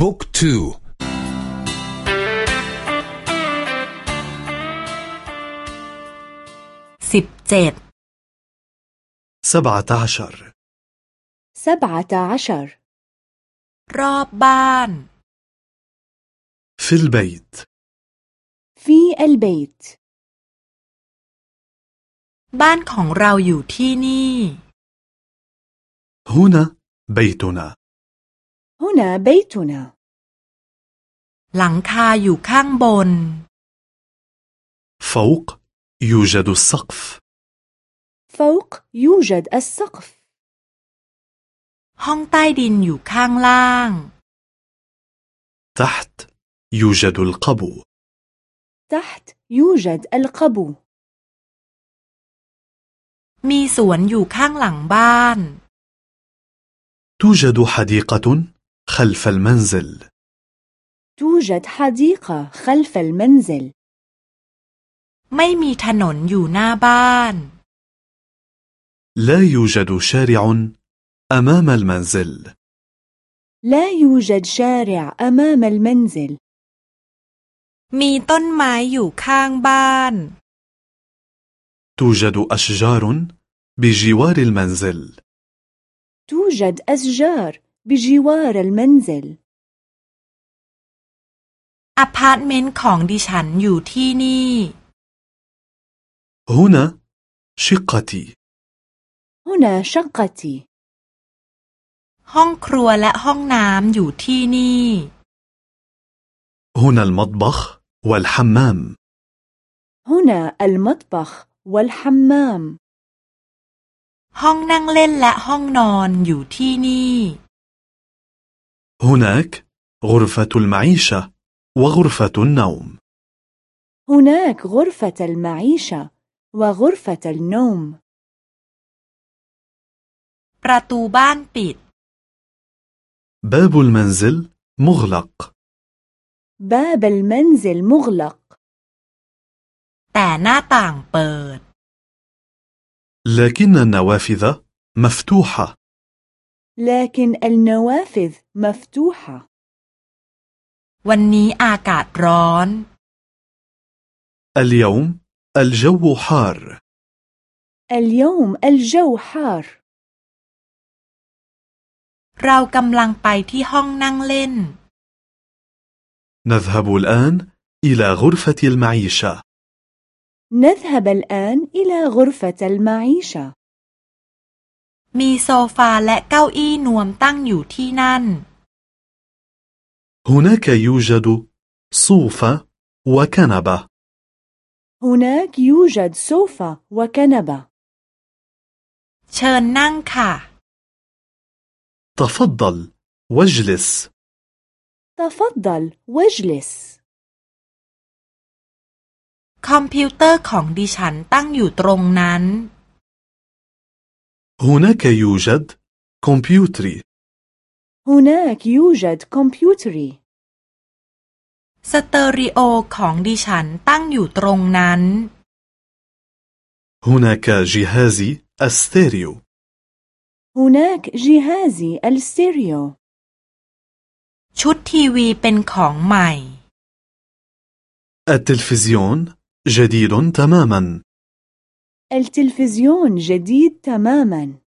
บุ๊กทูสิบเจ็ด سبعة عشر سبعة عشر รอบบ้าน في البيت في البيت บ้านของเราอยู่ที่นี่ هنا بيتنا هنا بيتنا หลังคาอยู่ข้างบน فوق يوجد السقف فوق يوجد السقف ห้องใต้ดินอยู่ข้างล่าง تحت يوجد القبو تحت يوجد القبو มีสวนอยู่ข้างหลังบ้าน توجد حديقة خلف المنزل توجد حديقة خلف المنزل ไม่มีถนนอยู่หน้าบ้าน لا يوجد شارع أمام المنزل لا يوجد شارع أمام المنزل มีต้นไม้อยู่ข้างบ้าน توجد أشجار بجوار المنزل توجد أشجار بجوار المنزل อพาร์ตเมนต์ของดิฉันอยู่ที่นี่ هنا شقتي هنا شقتي ห้องครัวและห้องน้ำอยู่ที่นี่ هنا المطبخ والحمام هنا المطبخ والحمام ห้องนั่งเล่นและห้องนอนอยู่ที่นี่ هناك غرفة المعيشة وغرفة النوم هناك غرفة المعيشة وغرفة النوم ประตูบ้านปิด باب المنزل مغلق باب المنزل مغلق แต่หน้าต่างเปิด لكن النوافذ مفتوحة لكن النوافذ مفتوحة วันนี้อากาศร้อน اليوم الجو حار اليوم الجو حار เรากำลังไปที่ห้องนั่งเล่น نذهب الآن إلى غرفة المعيشة نذهب الآن إلى غرفة المعيشة มีโซฟาและเก้าอี้นวมตั้งอยู่ที่นั่น هناك يوجد صوفة وكنبة هناك يوجد سوفا وكنبة เชิญนั่งค่ะ تفضل واجلس تفضل واجلس คอมพิวเตอร์ของดิฉันตั้งอยู่ตรงนั้น هناك يوجد كمبيوتري هناك يوجد كمبيوتري สเตอริโอของดิฉันตั้งอยู่ตรงนั้น هناك جهازي الستيريو هناك جهازي الستيريو ชุดทีวีเป็นของใหม่ التلفزيون جديد تماما التلفزيون جديد تماما.